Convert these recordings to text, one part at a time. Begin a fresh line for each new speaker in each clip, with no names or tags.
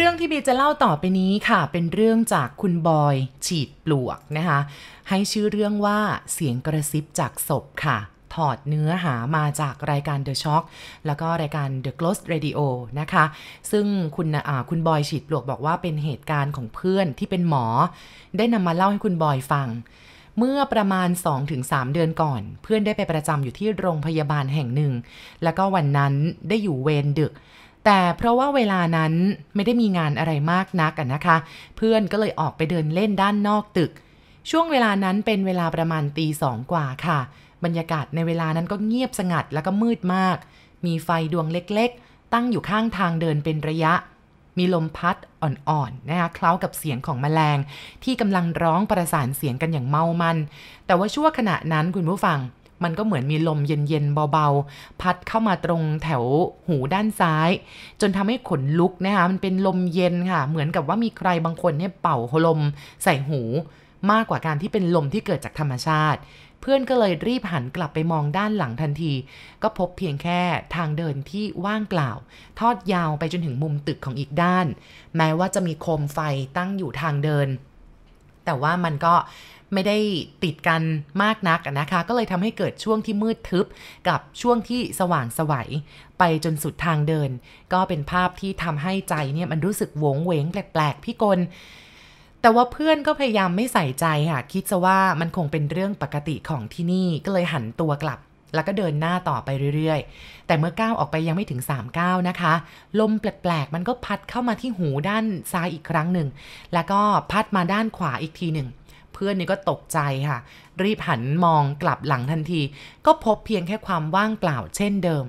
เรื่องที่บีจะเล่าต่อไปนี้ค่ะ เป็นเรื่องจากคุณบอย ฉีดปลวกนะคะ ให้ชื่อเรื่องว่าเสียงกระซิบจากศพค่ะ ถอดเนื้อหามาจากรายการ The Shock แล้วก็รายการ The Ghost Radio นะคะ ซึ่งคุณอ่าคุณบอยฉีดปลวกบอกว่าเป็นเหตุการณ์ของเพื่อนที่เป็นหมอ ได้นำมาเล่าให้คุณบอยฟังเมื่อประมาณ 2-3 เดือนก่อน เพื่อนได้ไปประจำอยู่ที่โรงพยาบาลแห่งหนึ่ง แล้วก็วันนั้นได้อยู่เวรดึก แต่เพราะว่าเวลานั้นไม่ได้มีงานอะไรมากนักนะคะ เพื่อนก็เลยออกไปเดินเล่นด้านนอกตึก ช่วงเวลานั้นเป็นเวลาประมาณตีสองกว่าค่ะ บรรยากาศในเวลานั้นก็เงียบสงัดแล้วก็มืดมาก มีไฟดวงเล็กๆ ตั้งอยู่ข้างทางเดินเป็นระยะ มีลมพัดอ่อนๆนะคะคล้ากับเสียงของแมลง ที่กำลังร้องประสานเสียงกันอย่างเมามัน แต่ว่าชั่วขณะนั้นคุณผู้ฟัง มันก็เหมือนมีลมเย็นๆเบาๆ พัดเข้ามาตรงแถวหูด้านซ้าย จนทำให้ขนลุกนะคะมันเป็นลมเย็นค่ะ เหมือนกับว่ามีใครบางคนเนี่ยเป่าลมใส่หู มากกว่าการที่เป็นลมที่เกิดจากธรรมชาติ เพื่อนก็เลยรีบหันกลับไปมองด้านหลังทันที ก็พบเพียงแค่ทางเดินที่ว่างเปล่า ทอดยาวไปจนถึงมุมตึกของอีกด้าน แม้ว่าจะมีโคมไฟตั้งอยู่ทางเดิน แต่ว่ามันก็ ไม่ได้ติดกันมากนักนะคะ ก็เลยทำให้เกิดช่วงที่มืดทึบกับช่วงที่สว่างสวัยไปจนสุดทางเดิน ก็เป็นภาพที่ทำให้ใจเนี่ยมันรู้สึกโหวงเวงแปลกๆพี่กลแต่ว่าเพื่อนก็พยายามไม่ใส่ใจค่ะ คิดซะว่ามันคงเป็นเรื่องปกติของที่นี่ก็เลยหันตัวกลับ แล้วก็เดินหน้าต่อไปเรื่อยๆ แต่เมื่อก้าวออกไปยังไม่ถึง3ก้าวนะคะ ลมแปลกๆ มันก็พัดเข้ามาที่หูด้านซ้ายอีกครั้งหนึ่ง แล้วก็พัดมาด้านขวาอีกทีหนึ่ง เพื่อนนี่ก็ตกใจค่ะ รีบหันมองกลับหลังทันที ก็พบเพียงแค่ความว่างเปล่าเช่นเดิม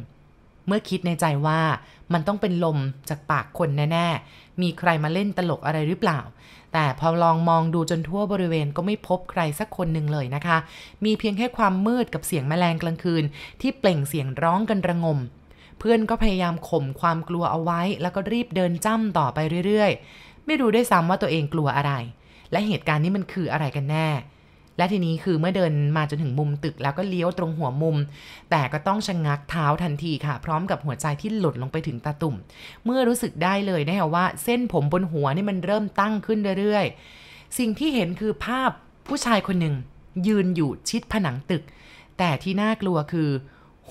เมื่อคิดในใจว่ามันต้องเป็นลมจากปากคนแน่ๆ มีใครมาเล่นตลกอะไรหรือเปล่า แต่พอลองมองดูจนทั่วบริเวณก็ไม่พบใครสักคนหนึ่งเลยนะคะ มีเพียงแค่ความมืดกับเสียงแมลงกลางคืน ที่เปล่งเสียงร้องกันระงม เพื่อนก็พยายามข่มความกลัวเอาไว้ แล้วก็รีบเดินจ้ำต่อไปเรื่อยๆ ไม่รู้ด้วยซ้ำว่าตัวเองกลัวอะไร และเหตุการณ์นี้มันคืออะไรกันแน่ และทีนี้คือเมื่อเดินมาจนถึงมุมตึกแล้วก็เลี้ยวตรงหัวมุม แต่ก็ต้องชะงงักเท้าทันทีค่ะ พร้อมกับหัวใจที่หลุดลงไปถึงตาตุ่ม เมื่อรู้สึกได้เลยนะคะว่า เส้นผมบนหัวนี่มันเริ่มตั้งขึ้นเรื่อยๆ สิ่งที่เห็นคือภาพผู้ชายคนหนึ่งยืนอยู่ชิดผนังตึก แต่ที่น่ากลัวคือ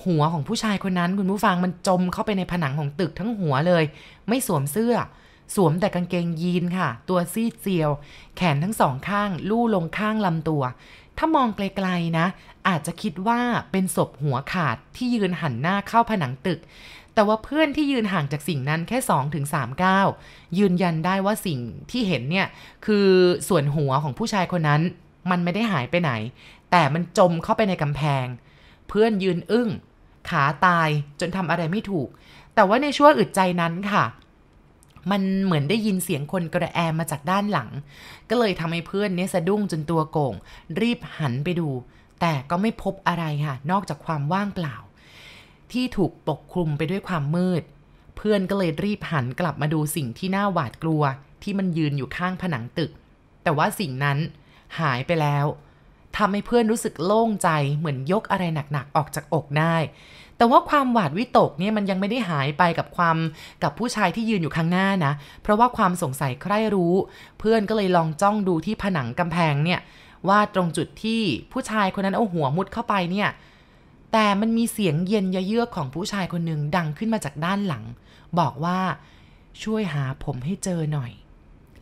หัวของผู้ชายคนนั้นคุณผู้ฟังมันจมเข้าไปในผนังของตึกทั้งหัวเลย ไม่สวมเสื้อ สวมแต่กางเกงยีนค่ะ ตัวซีดเซียว แขนทั้งสองข้าง ลู่ลงข้างลำตัว ถ้ามองไกลๆนะ อาจจะคิดว่าเป็นศพหัวขาดที่ยืนหันหน้าเข้าผนังตึก แต่ว่าเพื่อนที่ยืนห่างจากสิ่งนั้นแค่ 2-3ถึง3ก้าวยืนยันได้ว่าสิ่งที่เห็นเนี่ย คือส่วนหัวของผู้ชายคนนั้น มันไม่ได้หายไปไหน แต่มันจมเข้าไปในกำแพง เพื่อนยืนอึ้งขาตายจนทำอะไรไม่ถูก แต่ว่าในช่วงอึดใจนั้นค่ะ มันเหมือนได้ยินเสียงคนกระแอมมาจากด้านหลัง ก็เลยทำให้เพื่อนเนี่ยสะดุ้งจนตัวโก่ง รีบหันไปดู แต่ก็ไม่พบอะไรค่ะ นอกจากความว่างเปล่า ที่ถูกปกคลุมไปด้วยความมืด เพื่อนก็เลยรีบหันกลับมาดูสิ่งที่น่าหวาดกลัว ที่มันยืนอยู่ข้างผนังตึก แต่ว่าสิ่งนั้นหายไปแล้วทำให้เพื่อนรู้สึกโล่งใจเหมือนยกอะไรหนักๆออกจากอกได้ แต่ว่าความหวาดวิตกเนี่ยมันยังไม่ได้หายไปกับความกับผู้ชายที่ยืนอยู่ข้างหน้านะ เพราะว่าความสงสัยใคร่รู้ เพื่อนก็เลยลองจ้องดูที่ผนังกำแพงเนี่ยว่าตรงจุดที่ผู้ชายคนนั้นเอาหัวมุดเข้าไปเนี่ยแต่มันมีเสียงเย็นยเยือกของผู้ชายคนหนึ่งดังขึ้นมาจากด้านหลัง บอกว่าช่วยหาผมให้เจอหน่อย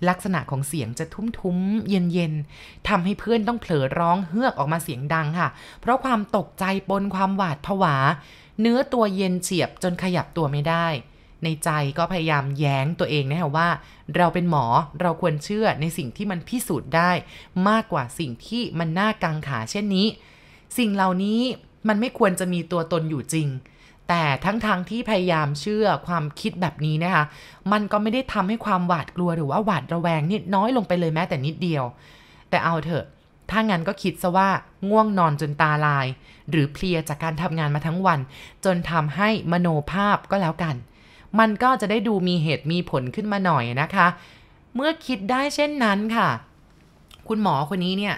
ลักษณะของเสียงจะทุ้มๆ เย็นๆทำให้เพื่อนต้องเผลอร้องเฮือกออกมาเสียงดังค่ะ เพราะความตกใจปนความหวาดผวา เนื้อตัวเย็นเฉียบจนขยับตัวไม่ได้ ในใจก็พยายามแย้งตัวเองนะคะว่า เราเป็นหมอเราควรเชื่อในสิ่งที่มันพิสูจน์ได้ มากกว่าสิ่งที่มันน่ากังขาเช่นนี้ สิ่งเหล่านี้มันไม่ควรจะมีตัวตนอยู่จริง แต่ทั้งทางที่พยายามเชื่อความคิดแบบนี้นะคะ มันก็ไม่ได้ทำให้ความหวาดกลัวหรือว่าหวาดระแวงนี่น้อยลงไปเลยแม้แต่นิดเดียว แต่เอาเถอะ ถ้างั้นก็คิดซะว่าง่วงนอนจนตาลาย หรือเพลียจากการทำงานมาทั้งวัน จนทำให้มโนภาพก็แล้วกัน มันก็จะได้ดูมีเหตุมีผลขึ้นมาหน่อยนะคะ เมื่อคิดได้เช่นนั้นค่ะ คุณหมอคนนี้เนี่ย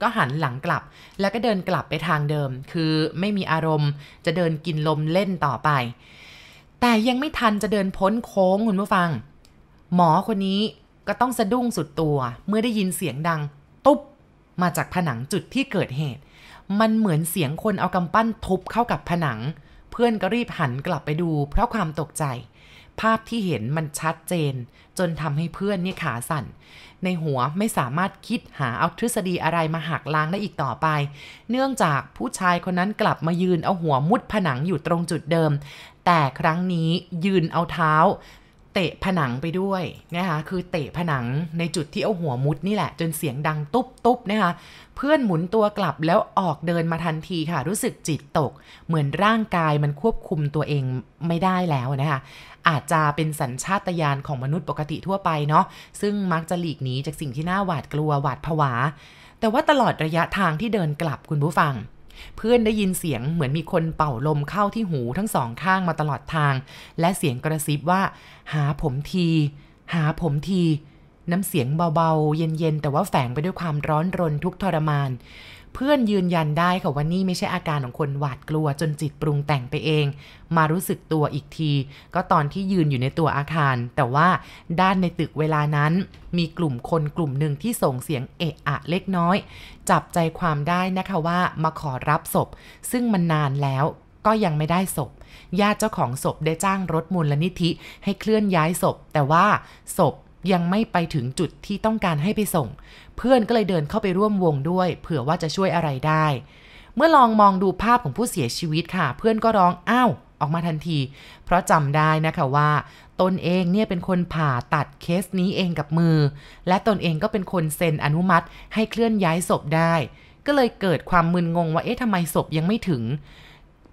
ก็หันหลังกลับ แล้วก็เดินกลับไปทางเดิม คือไม่มีอารมณ์ จะเดินกินลมเล่นต่อไป แต่ยังไม่ทันจะเดินพ้นโค้งคุณผู้ฟัง หมอคนนี้ก็ต้องสะดุ้งสุดตัว เมื่อได้ยินเสียงดัง ตุ๊บ มาจากผนังจุดที่เกิดเหตุ มันเหมือนเสียงคนเอากำปั้นทุบเข้ากับผนัง เพื่อนก็รีบหันกลับไปดู เพราะความตกใจ ภาพที่เห็นมันชัดเจน จนทำให้เพื่อนนี่ขาสั่น ในหัวไม่สามารถคิดหาเอาทฤษฎีอะไรมาหักล้างได้อีกต่อไป เนื่องจากผู้ชายคนนั้นกลับมายืนเอาหัวมุดผนังอยู่ตรงจุดเดิม แต่ครั้งนี้ยืนเอาเท้า เตะผนังไปด้วยนะคะคือเตะผนังในจุดที่เอาหัวมุดนี่แหละ จนเสียงดังตุ๊บตุ๊บนะคะเพื่อนหมุนตัวกลับแล้วออกเดินมาทันทีค่ะ รู้สึกจิตตก เหมือนร่างกายมันควบคุมตัวเองไม่ได้แล้วนะคะอาจจะเป็นสัญชาตญาณของมนุษย์ปกติทั่วไปเนาะซึ่งมักจะหลีกหนีจากสิ่งที่น่าหวาดกลัวหวาดผวา แต่ว่าตลอดระยะทางที่เดินกลับคุณผู้ฟัง เพื่อนได้ยินเสียงเหมือนมีคนเป่าลมเข้าที่หูทั้งสองข้างมาตลอดทาง และเสียงกระซิบว่า หาผมที หาผมที น้ำเสียงเบาๆ เย็นๆ แต่ว่าแฝงไปด้วยความร้อนรนทุกทรมาน เพื่อนยืนยันได้ค่ะว่านี่ไม่ใช่อาการของคนหวาดกลัวจนจิตปรุงแต่งไปเอง มารู้สึกตัวอีกที ก็ตอนที่ยืนอยู่ในตัวอาคาร แต่ว่าด้านในตึกเวลานั้น มีกลุ่มคนกลุ่มหนึ่งที่ส่งเสียงเอะอะเล็กน้อย จับใจความได้นะคะว่ามาขอรับศพ ซึ่งมันนานแล้วก็ยังไม่ได้ศพ ญาติเจ้าของศพได้จ้างรถมูลนิธิให้เคลื่อนย้ายศพ แต่ว่าศพ ยังไม่ไปถึงจุดที่ต้องการให้ไปส่ง เพื่อนก็เลยเดินเข้าไปร่วมวงด้วย เผื่อว่าจะช่วยอะไรได้ เมื่อลองมองดูภาพของผู้เสียชีวิตค่ะ เพื่อนก็ร้องอ้าวออกมาทันที เพราะจำได้นะคะว่า ตนเองเนี่ยเป็นคนผ่าตัดเคสนี้เองกับมือ และตนเองก็เป็นคนเซ็นอนุมัติ ให้เคลื่อนย้ายศพได้ ก็เลยเกิดความมึนงงว่าเอ๊ะทำไมศพยังไม่ถึง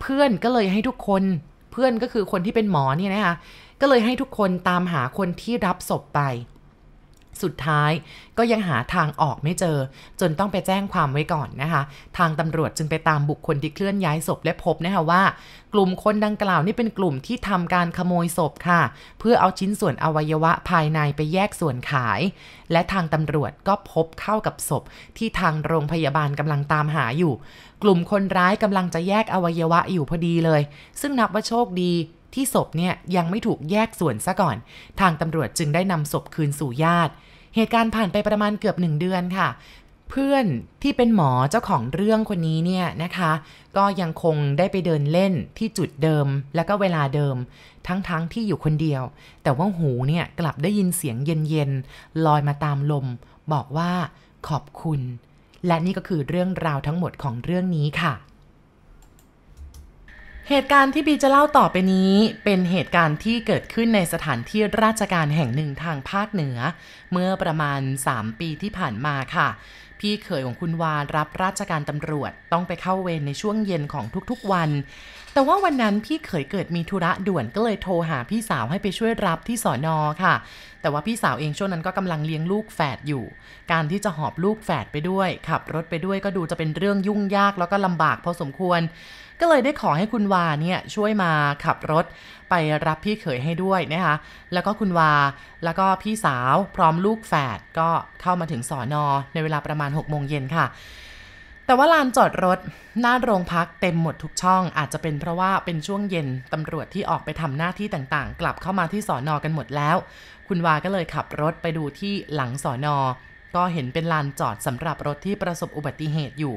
เพื่อนก็เลยให้ทุกคน เพื่อนก็คือคนที่เป็นหมอเนี่ยนะคะ ก็เลยให้ทุกคนตามหาคนที่รับศพไป สุดท้ายก็ยังหาทางออกไม่เจอ จนต้องไปแจ้งความไว้ก่อนนะคะ ทางตำรวจจึงไปตามบุคคลที่เคลื่อนย้ายศพและพบนะคะว่า กลุ่มคนดังกล่าวนี่เป็นกลุ่มที่ทำการขโมยศพค่ะ เพื่อเอาชิ้นส่วนอวัยวะภายในไปแยกส่วนขาย และทางตำรวจก็พบเข้ากับศพ ที่ทางโรงพยาบาลกำลังตามหาอยู่ กลุ่มคนร้ายกำลังจะแยกอวัยวะอยู่พอดีเลย ซึ่งนับว่าโชคดี ที่ศพเนี่ยยังไม่ถูกแยกส่วนซะก่อน ทางตำรวจจึงได้นำศพคืนสู่ญาติ เหตุการณ์ผ่านไปประมาณเกือบหนึ่งเดือนค่ะ เพื่อนที่เป็นหมอเจ้าของเรื่องคนนี้เนี่ยนะคะ ก็ยังคงได้ไปเดินเล่นที่จุดเดิมแล้วก็เวลาเดิม ทั้งๆทที่อยู่คนเดียว แต่ว่าหูเนี่ยกลับได้ยินเสียงเย็นๆลอยมาตามลม บอกว่าขอบคุณ และนี่ก็คือเรื่องราวทั้งหมดของเรื่องนี้ค่ะ เหตุการณ์ที่บีจะเล่าต่อไปนี้ เป็นเหตุการณ์ที่เกิดขึ้นในสถานที่ราชการแห่งหนึ่งทางภาคเหนือ เมื่อประมาณ 3 ปีที่ผ่านมาค่ะ พี่เขยของคุณวานรับราชการตำรวจต้องไปเข้าเวรในช่วงเย็นของทุกๆวัน แต่ว่าวันนั้นพี่เขยเกิดมีธุระด่วนก็เลยโทรหาพี่สาวให้ไปช่วยรับที่สอนอค่ะ แต่ว่าพี่สาวเองช่วงนั้นก็กำลังเลี้ยงลูกแฝดอยู่ การที่จะหอบลูกแฝดไปด้วยขับรถไปด้วยก็ดูจะเป็นเรื่องยุ่งยากแล้วก็ลำบากพอสมควร ก็เลยได้ขอให้คุณวาเนี่ยช่วยมาขับรถไปรับพี่เขยให้ด้วยนะคะแล้วก็คุณวาแล้วก็พี่สาวพร้อมลูกแฝดก็เข้ามาถึงสอนอในเวลาประมาณ6โมงเย็นค่ะ แต่ว่าลานจอดรถหน้าโรงพักเต็มหมดทุกช่อง อาจจะเป็นเพราะว่าเป็นช่วงเย็นตำรวจที่ออกไปทำหน้าที่ต่างๆ กลับเข้ามาที่สอนอกันหมดแล้ว คุณวาก็เลยขับรถไปดูที่หลังสอนอ ก็เห็นเป็นลานจอดสำหรับรถที่ประสบอุบัติเหตุอยู่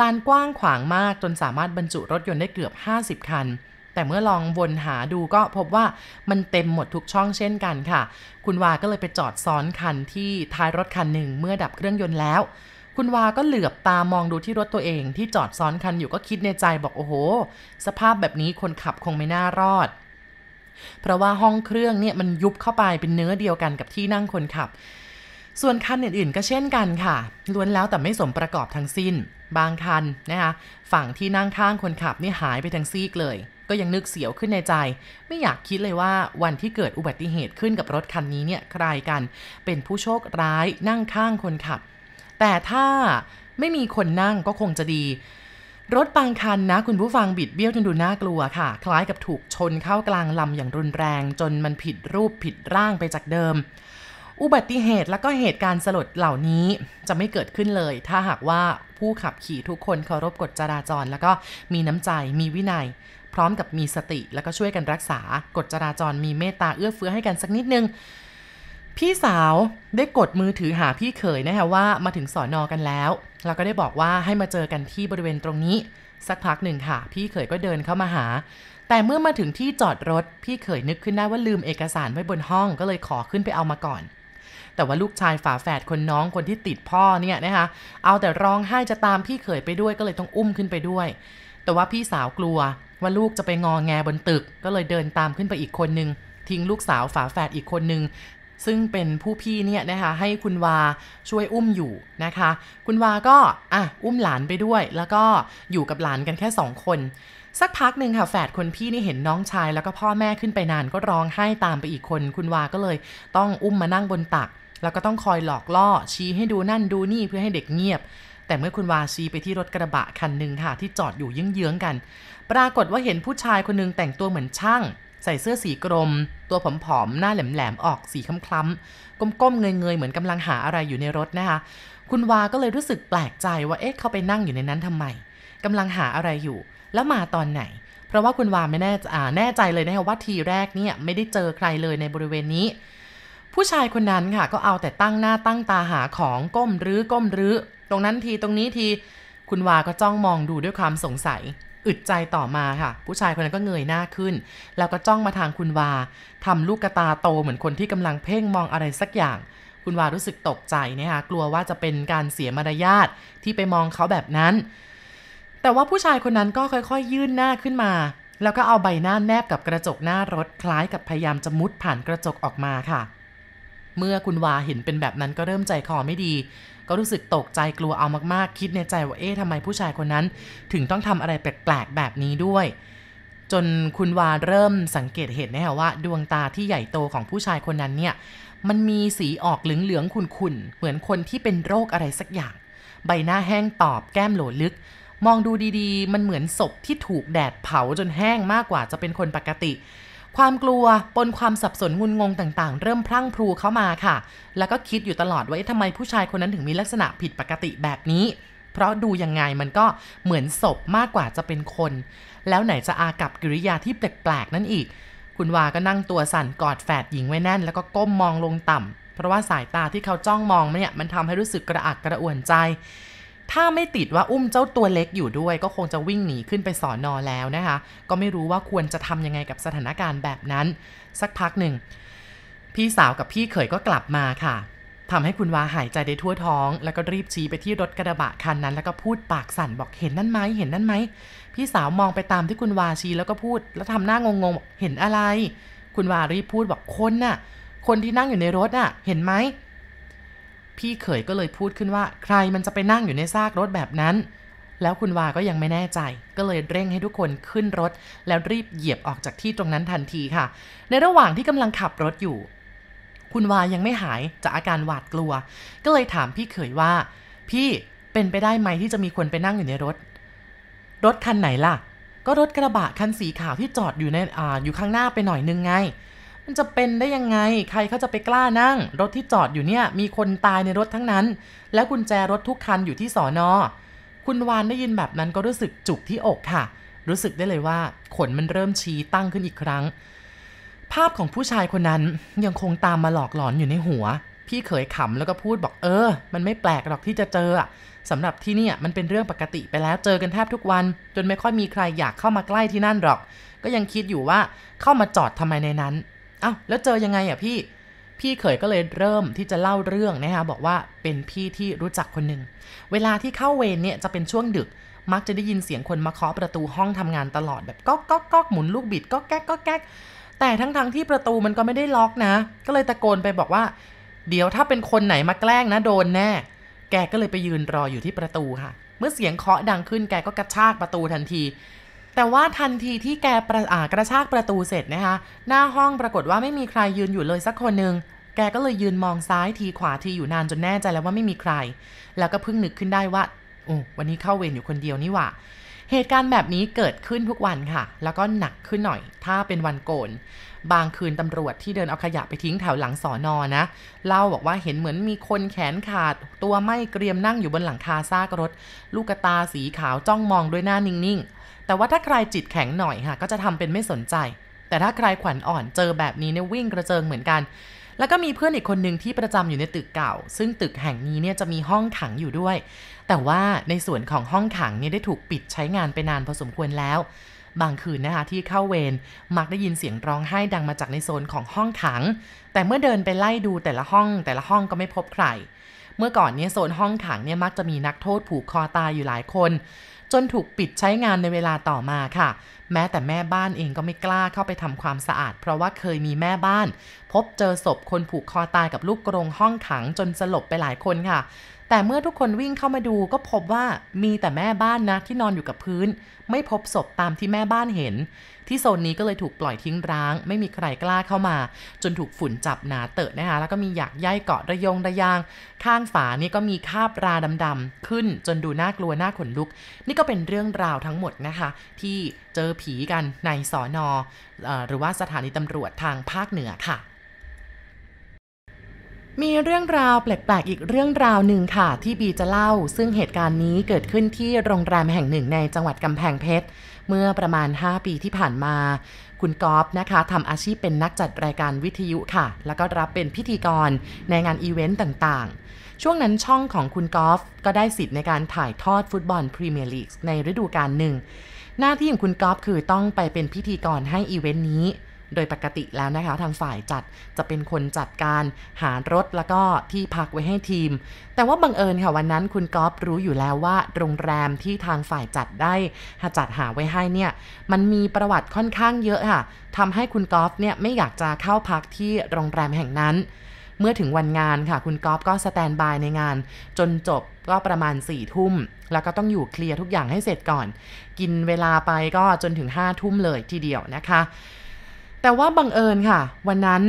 ลานกว้างขวางมากจนสามารถบรรจุรถยนต์ได้เกือบ 50 คันแต่เมื่อลองวนหาดูก็พบว่ามันเต็มหมดทุกช่องเช่นกันค่ะ คุณวาก็เลยไปจอดซ้อนคันที่ท้ายรถคันหนึ่งเมื่อดับเครื่องยนต์แล้ว คุณวาก็เหลือบตามองดูที่รถตัวเองที่จอดซ้อนคันอยู่ก็คิดในใจบอกโอ้โห สภาพแบบนี้คนขับคงไม่น่ารอด เพราะว่าห้องเครื่องเนี่ยมันยุบเข้าไปเป็นเนื้อเดียวกันกับที่นั่งคนขับ ส่วนคันอื่นๆ ก็เช่นกันค่ะ ล้วนแล้วแต่ไม่สมประกอบทั้งสิ้น บางคันนะคะฝั่งที่นั่งข้างคนขับนี่หายไปทั้งซีกเลย ก็ยังนึกเสียวขึ้นในใจ ไม่อยากคิดเลยว่าวันที่เกิดอุบัติเหตุขึ้นกับรถคันนี้เนี่ยใครกัน เป็นผู้โชคร้ายนั่งข้างคนขับ แต่ถ้าไม่มีคนนั่งก็คงจะดี รถบางคันนะ คุณผู้ฟังบิดเบี้ยวจนดูน่ากลัวค่ะ คล้ายกับถูกชนเข้ากลางลำอย่างรุนแรง จนมันผิดรูปผิดร่างไปจากเดิม อุบัติเหตุและก็เหตุการณ์สลดเหล่านี้จะไม่เกิดขึ้นเลย ถ้าหากว่าผู้ขับขี่ทุกคนเคารพกฎจราจร แล้วก็มีน้ำใจมีวินัย พร้อมกับมีสติแล้วก็ช่วยกันรักษากฎจราจรมีเมตตาเอื้อเฟื้อให้กันสักนิดนึง พี่สาวได้กดมือถือหาพี่เขยนะคะว่ามาถึงสอนอกันแล้ว แล้วก็ได้บอกว่าให้มาเจอกันที่บริเวณตรงนี้ สักพักหนึ่งค่ะ พี่เขยก็เดินเข้ามาหา แต่เมื่อมาถึงที่จอดรถ พี่เขยนึกขึ้นได้ว่าลืมเอกสารไว้บนห้องก็เลยขอขึ้นไปเอามาก่อน แต่ว่าลูกชายฝาแฝดคนน้องคนที่ติดพ่อเนี่ยนะคะเอาแต่ร้องไห้จะตามพี่เขยไปด้วยก็เลยต้องอุ้มขึ้นไปด้วย แต่ว่าพี่สาวกลัวว่าลูกจะไปงอแงบนตึก ก็เลยเดินตามขึ้นไปอีกคนนึงทิ้งลูกสาวฝาแฝดอีกคนนึง ซึ่งเป็นผู้พี่เนี่ยนะคะให้คุณวาช่วยอุ้มอยู่นะคะ คุณวาก็อะอุ้มหลานไปด้วย แล้วก็อยู่กับหลานกันแค่สองคนสักพักหนึ่งค่ะแฝดคนพี่นี่เห็นน้องชายแล้วก็พ่อแม่ขึ้นไปนานก็ร้องไห้ตามไปอีกคน คุณวาก็เลยต้องอุ้มมานั่งบนตัก แล้วก็ต้องคอยหลอกล่อ ชี้ให้ดูนั่นดูนี่เพื่อให้เด็กเงียบ แต่เมื่อคุณวาชี้ไปที่รถกระบะคันหนึ่งค่ะ ที่จอดอยู่เยื้องๆกัน ปรากฏว่าเห็นผู้ชายคนนึงแต่งตัวเหมือนช่าง ใส่เสื้อสีกรม ตัวผอมๆ หน้าแหลมๆ ออกสีคล้ำๆก้มๆ เงยๆ เหมือนกำลังหาอะไรอยู่ในรถนะคะ คุณวาก็เลยรู้สึกแปลกใจว่าเอ๊ะเขาไปนั่งอยู่ในนั้นทำไมกำลังหาอะไรอยู่ แล้วมาตอนไหน เพราะว่าคุณวาไม่แน่แน่ใจเลยนะคะว่าทีแรกเนี่ยไม่ได้เจอใครเลยในบริเวณนี้ ผู้ชายคนนั้นค่ะก็เอาแต่ตั้งหน้าตั้งตาหาของก้มรื้อก้มรื้อ ตรงนั้นทีตรงนี้ทีคุณวาก็จ้องมองดูด้วยความสงสัย อึดใจต่อมาค่ะ ผู้ชายคนนั้นก็เงยหน้าขึ้น แล้วก็จ้องมาทางคุณวาทำลูกกระตาโตเหมือนคนที่กำลังเพ่งมองอะไรสักอย่าง คุณวารู้สึกตกใจนะคะกลัวว่าจะเป็นการเสียมารยาทที่ไปมองเขาแบบนั้น แต่ว่าผู้ชายคนนั้นก็ค่อยๆ ยื่นหน้าขึ้นมา แล้วก็เอาใบหน้าแนบกับกระจกหน้ารถคล้ายกับพยายามจะมุดผ่านกระจกออกมาค่ะ เมื่อคุณวาเห็นเป็นแบบนั้นก็เริ่มใจคอไม่ดี ก็รู้สึกตกใจกลัวเอามากๆ คิดในใจว่าเอ๊ะทำไมผู้ชายคนนั้น ถึงต้องทำอะไรแปลกๆแบบนี้ด้วย จนคุณวาเริ่มสังเกตเห็นนะว่า ดวงตาที่ใหญ่โตของผู้ชายคนนั้นเนี่ยมันมีสีออกเหลืองๆขุ่นๆเหมือนคนที่เป็นโรคอะไรสักอย่าง ใบหน้าแห้งตอบแก้มโหลลึก มองดูดีๆ มันเหมือนศพที่ถูกแดดเผาจนแห้งมากกว่าจะเป็นคนปกติ ความกลัวปนความสับสนงุนงงต่างๆ เริ่มพลั่งพลูเข้ามาค่ะ แล้วก็คิดอยู่ตลอดว่าทำไมผู้ชายคนนั้นถึงมีลักษณะผิดปกติแบบนี้ เพราะดูยังไงมันก็เหมือนศพมากกว่าจะเป็นคน แล้วไหนจะอากับกิริยาที่แปลกๆนั่นอีก คุณวาก็นั่งตัวสั่นกอดแฝดหญิงไว้แน่น แล้วก็ก้มมองลงต่ำเพราะว่าสายตาที่เขาจ้องมองเนี่ยมันทำให้รู้สึกกระอักกระอ่วนใจ ถ้าไม่ติดว่าอุ้มเจ้าตัวเล็กอยู่ด้วย ก็คงจะวิ่งหนีขึ้นไปสอนอแล้วนะคะ ก็ไม่รู้ว่าควรจะทำยังไงกับสถานการณ์แบบนั้น สักพักหนึ่ง พี่สาวกับพี่เขยก็กลับมาค่ะทำให้คุณวาหายใจได้ทั่วท้อง แล้วก็รีบชี้ไปที่รถกระบะคันนั้น แล้วก็พูดปากสั่นบอกเห็นนั่นไหมเห็นนั่นไหมพี่สาวมองไปตามที่คุณวาชี้แล้วก็พูด แล้วทำหน้างงๆเห็นอะไร คุณวารีบพูดบอกคนน่ะ คนที่นั่งอยู่ในรถน่ะ เห็นไหม พี่เขยก็เลยพูดขึ้นว่าใครมันจะไปนั่งอยู่ในซากรถแบบนั้น แล้วคุณวาก็ยังไม่แน่ใจ ก็เลยเร่งให้ทุกคนขึ้นรถ แล้วรีบเหยียบออกจากที่ตรงนั้นทันทีค่ะ ในระหว่างที่กำลังขับรถอยู่ คุณวายังไม่หายจากอาการหวาดกลัว ก็เลยถามพี่เขยว่า พี่เป็นไปได้ไหมที่จะมีคนไปนั่งอยู่ในรถ รถคันไหนล่ะ ก็รถกระบะคันสีขาวที่จอดอยู่ในอ่าอยู่ข้างหน้าไปหน่อยนึงไง มันจะเป็นได้ยังไง ใครเขาจะไปกล้านั่ง รถที่จอดอยู่เนี่ย มีคนตายในรถทั้งนั้น แล้วกุญแจรถทุกคันอยู่ที่สอนอ คุณวานได้ยินแบบนั้นก็รู้สึกจุกที่อกค่ะ รู้สึกได้เลยว่า ขนมันเริ่มชี้ตั้งขึ้นอีกครั้ง ภาพของผู้ชายคนนั้นยังคงตามมาหลอกหลอนอยู่ในหัว พี่เขยขำแล้วก็พูดบอกเออ มันไม่แปลกหรอกที่จะเจอสำหรับที่นี่มันเป็นเรื่องปกติไปแล้วเจอกันแทบทุกวัน จนไม่ค่อยมีใครอยากเข้ามาใกล้ที่นั่นหรอก ก็ยังคิดอยู่ว่าเข้ามาจอดทำไมในนั้น อ้าวแล้วเจอยังไงอะพี่ พี่เขยก็เลยเริ่มที่จะเล่าเรื่องนะคะบอกว่าเป็นพี่ที่รู้จักคนหนึ่ง เวลาที่เข้าเวรเนี่ยจะเป็นช่วงดึก มักจะได้ยินเสียงคนมาเคาะประตูห้องทำงานตลอดแบบก๊อกก๊อกก๊อกหมุนลูกบิดก๊อกแก๊กก๊อกแก๊กแต่ทั้งๆทที่ประตูมันก็ไม่ได้ล็อกนะ ก็เลยตะโกนไปบอกว่า เดี๋ยวถ้าเป็นคนไหนมาแกล้งนะโดนแน่ แกก็เลยไปยืนรออยู่ที่ประตูค่ะ เมื่อเสียงเคาะดังขึ้นแกก็กระชากประตูทันที แต่ว่าทันทีที่แกประกระชากประตูเสร็จนะคะ หน้าห้องปรากฏว่าไม่มีใครยืนอยู่เลยสักคนหนึ่งแกก็เลยยืนมองซ้ายทีขวาทีอยู่นานจนแน่ใจแล้วว่าไม่มีใคร แล้วก็เพิ่งนึกขึ้นได้ว่าโอ้วันนี้เข้าเวรอยู่คนเดียวนี่หว่า เหตุการณ์แบบนี้เกิดขึ้นทุกวันค่ะ แล้วก็หนักขึ้นหน่อย ถ้าเป็นวันโกน บางคืนตำรวจที่เดินเอาขยะไปทิ้งแถวหลังสอนอนะ เล่าบอกว่าเห็นเหมือนมีคนแขนขาด ตัวไม่เกรียมนั่งอยู่บนหลังคาซากรถ ลูกตาสีขาวจ้องมองด้วยหน้านิ่งๆ แต่ว่าถ้าใครจิตแข็งหน่อยค่ะ ก็จะทำเป็นไม่สนใจ แต่ถ้าใครขวัญอ่อนเจอแบบนี้เนี่ยวิ่งกระเจิงเหมือนกัน แล้วก็มีเพื่อนอีกคนหนึ่งที่ประจำอยู่ในตึกเก่า ซึ่งตึกแห่งนี้เนี่ยจะมีห้องขังอยู่ด้วย แต่ว่าในส่วนของห้องขังเนี่ยได้ถูกปิดใช้งานไปนานพอสมควรแล้ว บางคืนนะคะที่เข้าเวรมักได้ยินเสียงร้องไห้ดังมาจากในโซนของห้องขัง แต่เมื่อเดินไปไล่ดูแต่ละห้อง แต่ละห้องก็ไม่พบใครเมื่อก่อนเนี่ยโซนห้องขังเนี่ยมักจะมีนักโทษผูกคอตายอยู่หลายคน จนถูกปิดใช้งานในเวลาต่อมาค่ะ แม้แต่แม่บ้านเองก็ไม่กล้าเข้าไปทำความสะอาด เพราะว่าเคยมีแม่บ้าน พบเจอศพคนผูกคอตายกับลูกกรงห้องขังจนสลบไปหลายคนค่ะ แต่เมื่อทุกคนวิ่งเข้ามาดูก็พบว่ามีแต่แม่บ้านนะที่นอนอยู่กับพื้น ไม่พบศพตามที่แม่บ้านเห็น ที่โซนนี้ก็เลยถูกปล่อยทิ้งร้าง ไม่มีใครกล้าเข้ามา จนถูกฝุ่นจับหนาเตอะนะคะแล้วก็มีหยากใยเกาะระยงระยาง ข้างฝานี่ก็มีคาบราดำๆขึ้นจนดูน่ากลัวน่าขนลุก นี่ก็เป็นเรื่องราวทั้งหมดนะคะ ที่เจอผีกันในสอนอเอ่อหรือว่าสถานีตำรวจทางภาคเหนือค่ะ มีเรื่องราวแปลกๆ อีกเรื่องราวหนึ่งค่ะ ที่บีจะเล่า ซึ่งเหตุการณ์นี้เกิดขึ้นที่โรงแรมแห่งหนึ่งในจังหวัดกำแพงเพชร เมื่อประมาณ 5 ปีที่ผ่านมา คุณก๊อฟนะคะทำอาชีพเป็นนักจัดรายการวิทยุค่ะ แล้วก็รับเป็นพิธีกรในงานอีเวนต์ต่างๆ ช่วงนั้นช่องของคุณก๊อฟก็ได้สิทธิ์ในการถ่ายทอดฟุตบอลพรีเมียร์ลีกในฤดูกาลหนึ่ง หน้าที่ของคุณก๊อฟคือต้องไปเป็นพิธีกรให้อีเวนต์นี้ โดยปกติแล้วนะคะ ทางฝ่ายจัดจะเป็นคนจัดการหารถแล้วก็ที่พักไว้ให้ทีม แต่ว่าบังเอิญค่ะวันนั้นคุณก๊อฟรู้อยู่แล้วว่าโรงแรมที่ทางฝ่ายจัดได้จัดหาไว้ให้เนี่ยมันมีประวัติค่อนข้างเยอะค่ะทำให้คุณก๊อฟเนี่ยไม่อยากจะเข้าพักที่โรงแรมแห่งนั้นเมื่อถึงวันงานค่ะ คุณก๊อฟก็ standby ในงาน จนจบก็ประมาณ4ี่ทุ่ม แล้วก็ต้องอยู่เคลียร์ทุกอย่างให้เสร็จก่อน กินเวลาไปก็จนถึง5้าทุ่มเลยทีเดียวนะคะ แต่ว่าบังเอิญค่ะ วันนั้น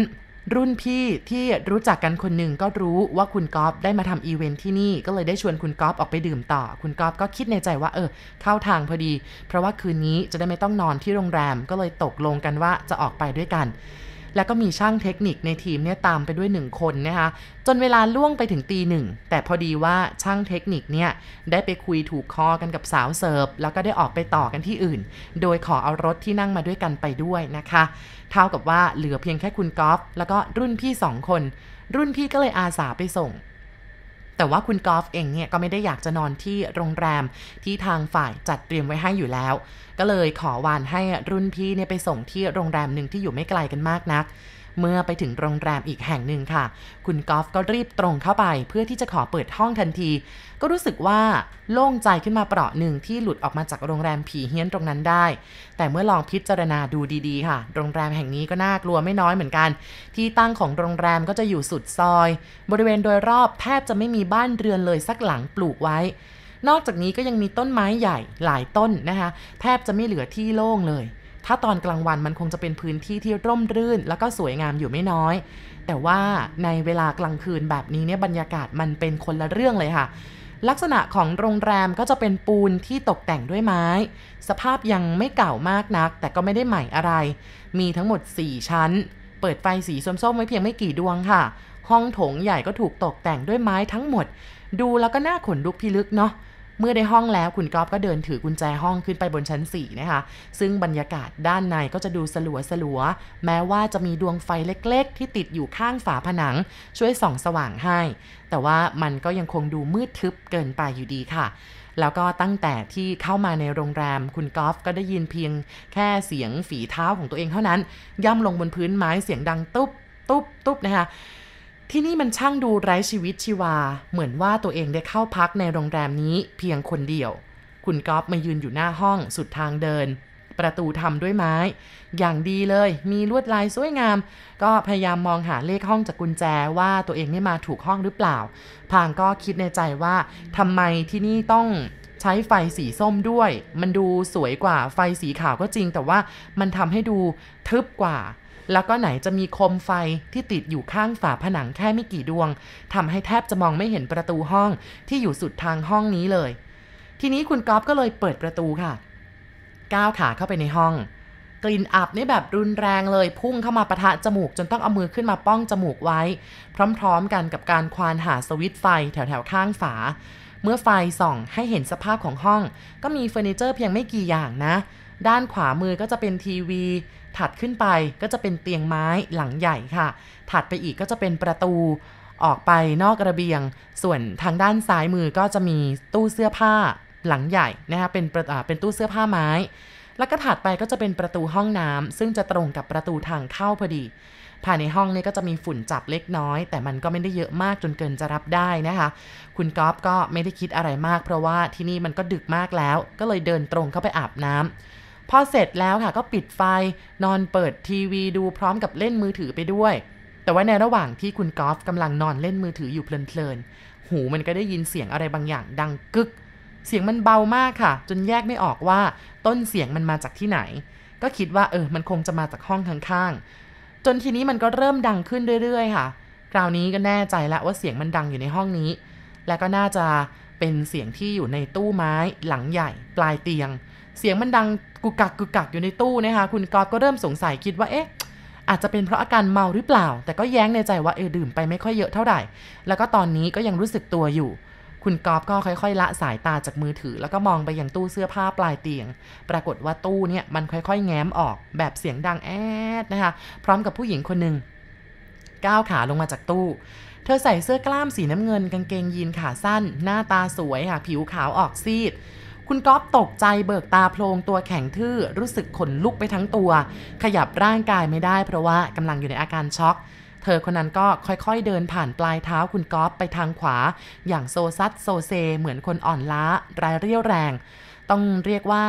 รุ่นพี่ที่รู้จักกันคนหนึ่งก็รู้ว่าคุณก๊อฟได้มาทำอีเวนท์ที่นี่ ก็เลยได้ชวนคุณก๊อฟออกไปดื่มต่อ คุณก๊อฟก็คิดในใจว่าเออ เข้าทางพอดี เพราะว่าคืนนี้จะได้ไม่ต้องนอนที่โรงแรมก็เลยตกลงกันว่าจะออกไปด้วยกัน แล้วก็มีช่างเทคนิคในทีมเนี่ยตามไปด้วย 1 คนนะคะจนเวลาล่วงไปถึงตีหนึ่งแต่พอดีว่าช่างเทคนิคเนี่ยได้ไปคุยถูกคอกันกับสาวเสิร์ฟแล้วก็ได้ออกไปต่อกันที่อื่น โดยขอเอารถที่นั่งมาด้วยกันไปด้วยนะคะ เท่ากับว่าเหลือเพียงแค่คุณกอล์ฟแล้วก็รุ่นพี่ 2 คน รุ่นพี่ก็เลยอาสาไปส่ง แต่ว่าคุณกอล์ฟเองเนี่ยก็ไม่ได้อยากจะนอนที่โรงแรมที่ทางฝ่ายจัดเตรียมไว้ให้อยู่แล้ว ก็เลยขอวานให้รุ่นพี่เนี่ยไปส่งที่โรงแรมหนึ่งที่อยู่ไม่ไกลกันมากนัก เมื่อไปถึงโรงแรมอีกแห่งหนึ่งค่ะ คุณกอล์ฟก็รีบตรงเข้าไปเพื่อที่จะขอเปิดห้องทันที ก็รู้สึกว่าโล่งใจขึ้นมาเปราะหนึ่งที่หลุดออกมาจากโรงแรมผีเฮี้ยนตรงนั้นได้ แต่เมื่อลองพิจารณาดูดีๆ ค่ะ โรงแรมแห่งนี้ก็น่ากลัวไม่น้อยเหมือนกัน ที่ตั้งของโรงแรมก็จะอยู่สุดซอย บริเวณโดยรอบแทบจะไม่มีบ้านเรือนเลยสักหลังปลูกไว้นอกจากนี้ก็ยังมีต้นไม้ใหญ่หลายต้นนะคะ แทบจะไม่เหลือที่โล่งเลย ถ้าตอนกลางวันมันคงจะเป็นพื้นที่ที่ร่มรื่น แล้วก็สวยงามอยู่ไม่น้อย แต่ว่าในเวลากลางคืนแบบนี้เนี่ยบรรยากาศมันเป็นคนละเรื่องเลยค่ะ ลักษณะของโรงแรมก็จะเป็นปูนที่ตกแต่งด้วยไม้ สภาพยังไม่เก่ามากนัก แต่ก็ไม่ได้ใหม่อะไร มีทั้งหมด 4 ชั้น เปิดไฟสีส้มๆไว้เพียงไม่กี่ดวงค่ะ ห้องโถงใหญ่ก็ถูกตกแต่งด้วยไม้ทั้งหมด ดูแล้วก็น่าขนลุกพิลึกเนาะ เมื่อได้ห้องแล้วคุณก๊อฟก็เดินถือกุญแจห้องขึ้นไปบนชั้น 4 นะคะ ซึ่งบรรยากาศด้านในก็จะดูสลัวสลัว แม้ว่าจะมีดวงไฟเล็กๆ ที่ติดอยู่ข้างฝาผนัง ช่วยส่องสว่างให้ แต่ว่ามันก็ยังคงดูมืดทึบเกินไปอยู่ดีค่ะแล้วก็ตั้งแต่ที่เข้ามาในโรงแรม คุณกอล์ฟก็ได้ยินเพียงแค่เสียงฝีเท้าของตัวเองเท่านั้น ย่ำลงบนพื้นไม้เสียงดังตุ๊บ ตุ๊บ ตุ๊บนะคะ ที่นี่มันช่างดูไร้ชีวิตชีวา เหมือนว่าตัวเองได้เข้าพักในโรงแรมนี้เพียงคนเดียว คุณก๊อฟมายืนอยู่หน้าห้องสุดทางเดิน ประตูทำด้วยไม้ อย่างดีเลย มีลวดลายสวยงาม ก็พยายามมองหาเลขห้องจากกุญแจว่าตัวเองนี่มาถูกห้องหรือเปล่า พางก็คิดในใจว่าทำไมที่นี่ต้องใช้ไฟสีส้มด้วย มันดูสวยกว่าไฟสีขาวก็จริง แต่ว่ามันทำให้ดูทึบกว่า แล้วก็ไหนจะมีโคมไฟที่ติดอยู่ข้างฝาผนังแค่ไม่กี่ดวงทำให้แทบจะมองไม่เห็นประตูห้องที่อยู่สุดทางห้องนี้เลย ทีนี้คุณก๊อฟก็เลยเปิดประตูค่ะก้าวขาเข้าไปในห้อง กลิ่นอับนี่แบบรุนแรงเลยพุ่งเข้ามาปะทะจมูกจนต้องเอามือขึ้นมาป้องจมูกไว้ พร้อมๆกันกับการควานหาสวิตไฟแถวๆข้างฝา เมื่อไฟส่องให้เห็นสภาพของห้อง ก็มีเฟอร์นิเจอร์เพียงไม่กี่อย่างนะด้านขวามือก็จะเป็นทีวี ถัดขึ้นไปก็จะเป็นเตียงไม้หลังใหญ่ค่ะ ถัดไปอีกก็จะเป็นประตูออกไปนอกระเบียง ส่วนทางด้านซ้ายมือก็จะมีตู้เสื้อผ้าหลังใหญ่นะคะเป็นเป็นตู้เสื้อผ้าไม้ แล้วก็ถัดไปก็จะเป็นประตูห้องน้ำซึ่งจะตรงกับประตูทางเข้าพอดี ภายในห้องนี้ก็จะมีฝุ่นจับเล็กน้อย แต่มันก็ไม่ได้เยอะมากจนเกินจะรับได้นะคะ คุณก๊อฟก็ไม่ได้คิดอะไรมากเพราะว่าที่นี่มันก็ดึกมากแล้ว ก็เลยเดินตรงเข้าไปอาบน้ำ พอเสร็จแล้วค่ะก็ปิดไฟนอนเปิดทีวีดูพร้อมกับเล่นมือถือไปด้วย แต่ว่าในระหว่างที่คุณกอล์ฟกำลังนอนเล่นมือถืออยู่เพลินๆ หูมันก็ได้ยินเสียงอะไรบางอย่างดังกึก เสียงมันเบามากค่ะ จนแยกไม่ออกว่าต้นเสียงมันมาจากที่ไหน ก็คิดว่าเออมันคงจะมาจากห้องข้างๆ จนทีนี้มันก็เริ่มดังขึ้นเรื่อยๆ ค่ะ คราวนี้ก็แน่ใจแล้วว่าเสียงมันดังอยู่ในห้องนี้ และก็น่าจะเป็นเสียงที่อยู่ในตู้ไม้หลังใหญ่ ปลายเตียง เสียงมันดังกุกกักกุกกักอยู่ในตู้นะคะคุณกอฟก็เริ่มสงสัยคิดว่าเอ๊ะอาจจะเป็นเพราะอาการเมาหรือเปล่า แต่ก็แย้งในใจว่าเออดื่มไปไม่ค่อยเยอะเท่าไหร่ แล้วก็ตอนนี้ก็ยังรู้สึกตัวอยู่ คุณกอฟก็ค่อยๆ ละสายตาจากมือถือ แล้วก็มองไปยังตู้เสื้อผ้าปลายเตียง ปรากฏว่าตู้เนี่ยมันค่อยๆ แง้มออกแบบเสียงดังแอดนะคะ พร้อมกับผู้หญิงคนหนึ่งก้าวขาลงมาจากตู้ เธอใส่เสื้อกล้ามสีน้ำเงินกางเกงยีนขาสั้น หน้าตาสวยค่ะผิวขาวออกซีด คุณก๊อฟตกใจเบิกตาโพลงตัวแข็งทื่อรู้สึกขนลุกไปทั้งตัว ขยับร่างกายไม่ได้เพราะว่ากำลังอยู่ในอาการช็อกเธอคนนั้นก็ค่อยๆเดินผ่านปลายเท้าคุณก๊อฟไปทางขวา อย่างโซซัดโซเซ เหมือนคนอ่อนล้ารายเรี่ยวแรง ต้องเรียกว่า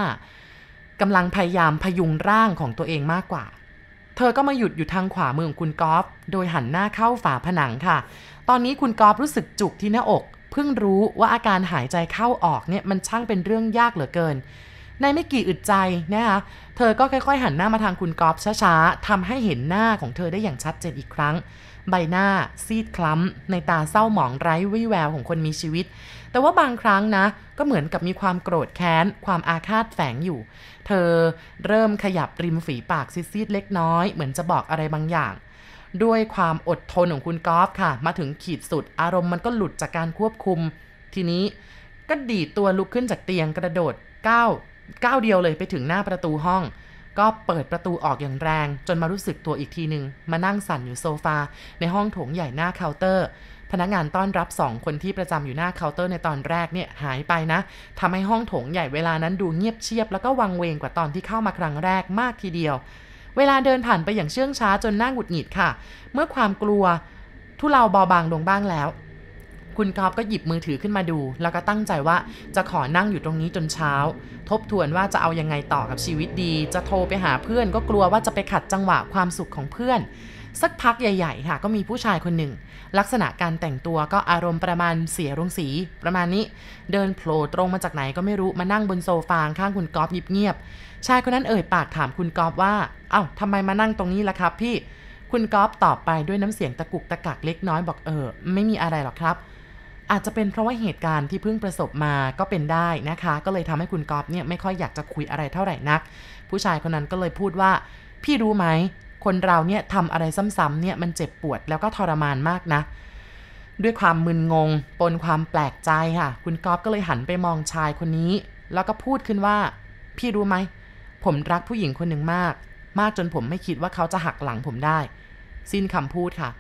กำลังพยายามพยุงร่างของตัวเองมากกว่า เธอก็มาหยุดอยู่ทางขวามือของคุณก๊อฟโดยหันหน้าเข้าฝาผนังค่ะ ตอนนี้คุณก๊อฟรู้สึกจุกที่หน้าอก เพิ่งรู้ว่าอาการหายใจเข้าออกเนี่ยมันช่างเป็นเรื่องยากเหลือเกิน ในไม่กี่อึดใจนะคะเธอก็ค่อย ๆ หันหน้ามาทางคุณกอฟช้าๆทำให้เห็นหน้าของเธอได้อย่างชัดเจนอีกครั้ง ใบหน้าซีดคล้ำ ในตาเศร้าหมองไร้วิแววของคนมีชีวิต แต่ว่าบางครั้งนะ ก็เหมือนกับมีความโกรธแค้น ความอาฆาตแฝงอยู่ เธอเริ่มขยับริมฝีปากซีดๆเล็กน้อย เหมือนจะบอกอะไรบางอย่าง ด้วยความอดทนของคุณกอล์ฟค่ะ มาถึงขีดสุดอารมณ์มันก็หลุดจากการควบคุม ทีนี้ก็ดีดตัวลุกขึ้นจากเตียงกระโดดก้าวก้าวเดียวเลยไปถึงหน้าประตูห้อง ก็เปิดประตูออกอย่างแรง จนมารู้สึกตัวอีกทีหนึ่งมานั่งสั่นอยู่โซฟา ในห้องโถงใหญ่หน้าเคาน์เตอร์ พนักงานต้อนรับสองคนที่ประจำอยู่หน้าเคาน์เตอร์ในตอนแรกเนี่ยหายไปนะทำให้ห้องโถงใหญ่เวลานั้นดูเงียบเชียบ แล้วก็วังเวงกว่าตอนที่เข้ามาครั้งแรกมากทีเดียว เวลาเดินผ่านไปอย่างเชื่องช้าจนน่าหงุดหงิดค่ะ เมื่อความกลัวทุเลาเบาบางลงบ้างแล้ว คุณกอฟก็หยิบมือถือขึ้นมาดู แล้วก็ตั้งใจว่าจะขอนั่งอยู่ตรงนี้จนเช้า ทบทวนว่าจะเอายังไงต่อกับชีวิตดี จะโทรไปหาเพื่อนก็กลัวว่าจะไปขัดจังหวะความสุขของเพื่อน สักพักใหญ่ ๆ ค่ะ ก็มีผู้ชายคนหนึ่ง ลักษณะการแต่งตัวก็อารมณ์ประมาณเสียรงสี ประมาณนี้ เดินโผล่ตรงมาจากไหนก็ไม่รู้มานั่งบนโซฟาข้างคุณกอฟเงียบๆชายคนนั้นเอ่ยปากถามคุณกอฟว่า เอา้าทำไมมานั่งตรงนี้ล่ะครับ พี่คุณกอฟตอบไปด้วยน้ำเสียงตะกุกตะกักเล็กน้อยบอกเออ ไม่มีอะไรหรอกครับอาจจะเป็นเพราะว่าเหตุการณ์ที่เพิ่งประสบมาก็เป็นได้นะคะ ก็เลยทำให้คุณกอฟเนี่ยไม่ค่อยอยากจะคุยอะไรเท่าไหร่นัก ผู้ชายคนนั้นก็เลยพูดว่า พี่รู้ไหม คนเราเนี่ยทำอะไรซ้ำๆเนี่ยมันเจ็บปวดแล้วก็ทรมานมากนะ ด้วยความมึนงง ปนความแปลกใจค่ะ คุณก๊อฟก็เลยหันไปมองชายคนนี้ แล้วก็พูดขึ้นว่า พี่รู้ไหม ผมรักผู้หญิงคนหนึ่งมาก มากจนผมไม่คิดว่าเขาจะหักหลังผมได้ สิ้นคำพูดค่ะ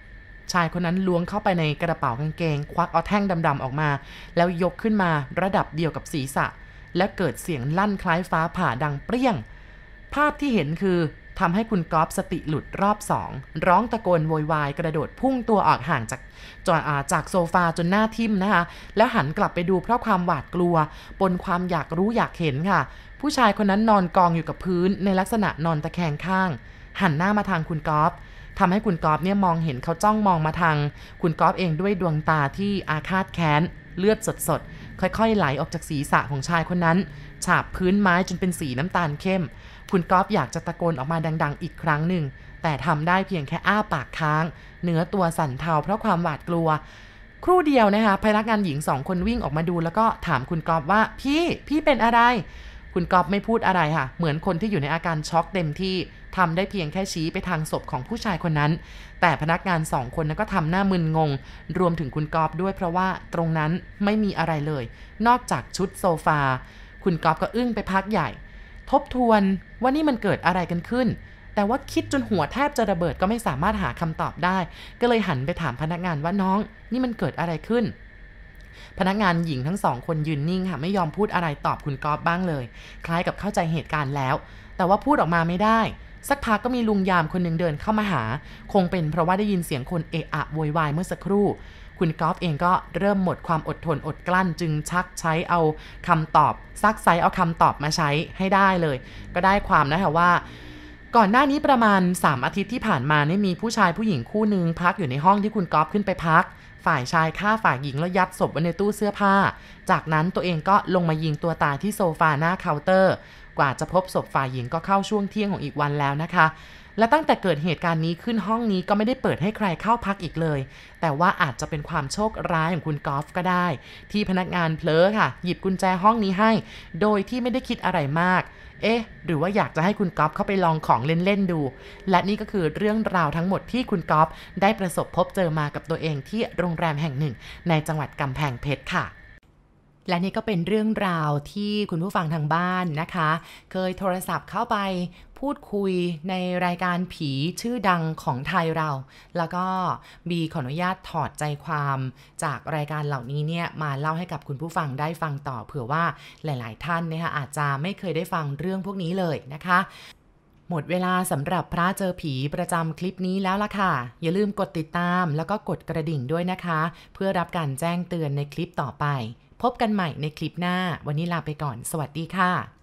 ชายคนนั้นล้วงเข้าไปในกระเป๋ากางเกง ควักเอาแท่งดำๆออกมา แล้วยกขึ้นมาระดับเดียวกับศีรษะ และเกิดเสียงลั่นคล้ายฟ้าผ่าดังเปรี้ยง ภาพที่เห็นคือ ทำให้คุณกอฟสติหลุดรอบสองร้องตะโกนโวยวายกระโดดพุ่งตัวออกห่างจากจอจากโซฟาจนหน้าทิ่มนะคะ แล้วหันกลับไปดูเพราะความหวาดกลัวปนความอยากรู้อยากเห็นค่ะ ผู้ชายคนนั้นนอนกองอยู่กับพื้น ในลักษณะนอนตะแคงข้าง หันหน้ามาทางคุณกอฟทำให้คุณกอฟเนี่ยมองเห็นเขาจ้องมองมาทาง คุณกอฟเองด้วยดวงตาที่อาฆาตแค้นเลือดสดๆ ค่อยๆ ไหลออกจากศีรษะของชายคนนั้น ฉาบพื้นไม้จนเป็นสีน้ำตาลเข้ม คุณกอฟอยากจะตะโกนออกมาดัง ๆ อีกครั้งหนึ่ง แต่ทำได้เพียงแค่อ้าปากค้าง เนื้อตัวสั่นเทาเพราะความหวาดกลัว ครู่เดียวนะคะพนักงานหญิงสองคนวิ่งออกมาดู แล้วก็ถามคุณกอฟว่า พี่พี่เป็นอะไร คุณกอฟไม่พูดอะไรค่ะ เหมือนคนที่อยู่ในอาการช็อกเต็มที่ทำได้เพียงแค่ชี้ไปทางศพของผู้ชายคนนั้น แต่พนักงานสองคนนั้นก็ทำหน้ามึนงง รวมถึงคุณกอบด้วยเพราะว่าตรงนั้นไม่มีอะไรเลย นอกจากชุดโซฟา คุณกอบก็อึ้งไปพักใหญ่ ทบทวนว่านี่มันเกิดอะไรกันขึ้น แต่ว่าคิดจนหัวแทบจะระเบิดก็ไม่สามารถหาคำตอบได้ ก็เลยหันไปถามพนักงานว่าน้อง นี่มันเกิดอะไรขึ้น พนักงานหญิงทั้งสองคนยืนนิ่งค่ะไม่ยอมพูดอะไรตอบคุณกอฟบ้างเลย คล้ายกับเข้าใจเหตุการณ์แล้ว แต่ว่าพูดออกมาไม่ได้สักพักก็มีลุงยามคนหนึ่งเดินเข้ามาหา คงเป็นเพราะว่าได้ยินเสียงคนเอะอะโวยวายเมื่อสักครู่ คุณกอล์ฟเองก็เริ่มหมดความอดทนอดกลั้น จึงชักใช้เอาคำตอบซักไซเอาคำตอบมาใช้ให้ได้เลย ก็ได้ความนะคะว่า ก่อนหน้านี้ประมาณ 3 อาทิตย์ที่ผ่านมาเนี่ยมีผู้ชายผู้หญิงคู่หนึ่งพักอยู่ในห้องที่คุณกอล์ฟขึ้นไปพัก ฝ่ายชายฆ่าฝ่ายหญิงแล้วยัดศพไว้ในตู้เสื้อผ้า จากนั้นตัวเองก็ลงมายิงตัวตายที่โซฟาหน้าเคาน์เตอร์ กว่าจะพบศพฝ่ายหญิงก็เข้าช่วงเที่ยงของอีกวันแล้วนะคะ และตั้งแต่เกิดเหตุการณ์นี้ขึ้นห้องนี้ก็ไม่ได้เปิดให้ใครเข้าพักอีกเลย แต่ว่าอาจจะเป็นความโชคร้ายของคุณกอล์ฟก็ได้ ที่พนักงานเพลอค่ะ หยิบกุญแจห้องนี้ให้ โดยที่ไม่ได้คิดอะไรมาก เอ๊ะ หรือว่าอยากจะให้คุณก๊อฟเข้าไปลองของเล่นๆดู และนี่ก็คือเรื่องราวทั้งหมดที่คุณก๊อฟได้ประสบพบเจอมากับตัวเองที่โรงแรมแห่งหนึ่ง ในจังหวัดกำแพงเพชรค่ะ และนี่ก็เป็นเรื่องราวที่คุณผู้ฟังทางบ้านนะคะ เคยโทรศัพท์เข้าไปพูดคุยในรายการผีชื่อดังของไทยเรา แล้วก็บีขออนุญาตถอดใจความจากรายการเหล่านี้เนี่ยมาเล่าให้กับคุณผู้ฟังได้ฟังต่อเผื่อว่าหลาย ๆ ท่านเนี่ยอาจจะไม่เคยได้ฟังเรื่องพวกนี้เลยนะคะหมดเวลาสำหรับพระเจอผีประจำคลิปนี้แล้วล่ะค่ะ อย่าลืมกดติดตามแล้วก็กดกระดิ่งด้วยนะคะ เพื่อรับการแจ้งเตือนในคลิปต่อไป พบกันใหม่ในคลิปหน้า วันนี้ลาไปก่อน สวัสดีค่ะ